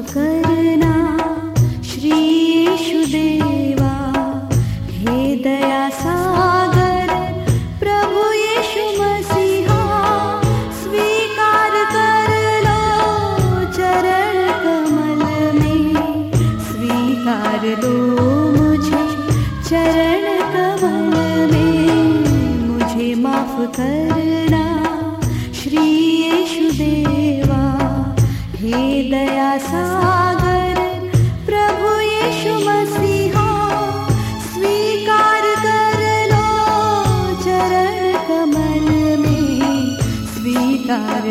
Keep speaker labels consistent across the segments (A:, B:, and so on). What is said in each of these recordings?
A: करना श्री येशुदेवा हे दया सागर प्रभु येशु मसीहा स्वीकार कर लो चरण कमल में। स्वीकार चरण कमल में। मुझे करना श्री येशुदेवा दया सागर प्रभु येशु मसीहा स्वीकार स्वीकार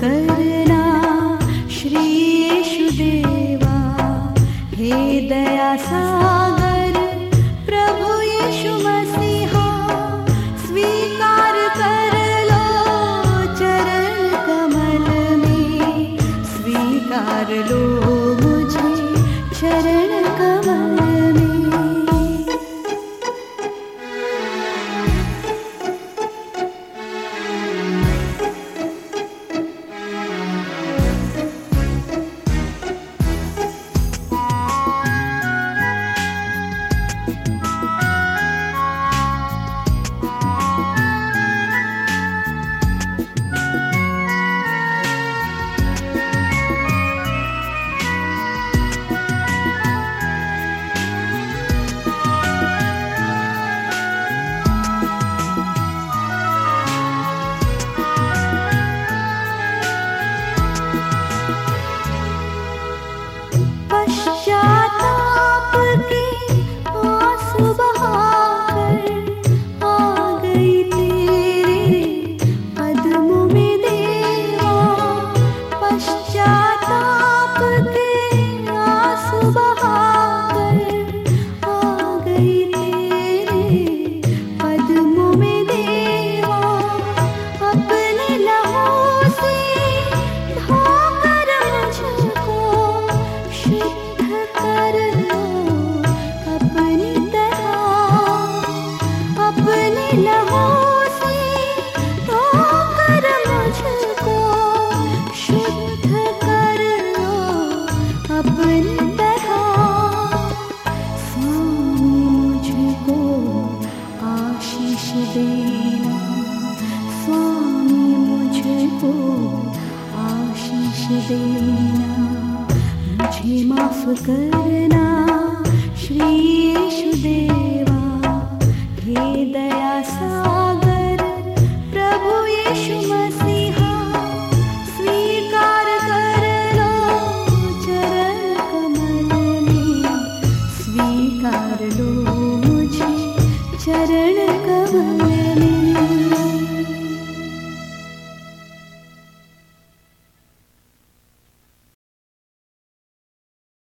A: करना श्री येशुदेवा हे दया सागर देना। स्वामी मुझको आशीष देना। मुझे माफ करना। श्री येशुदेवा सागर प्रभु ए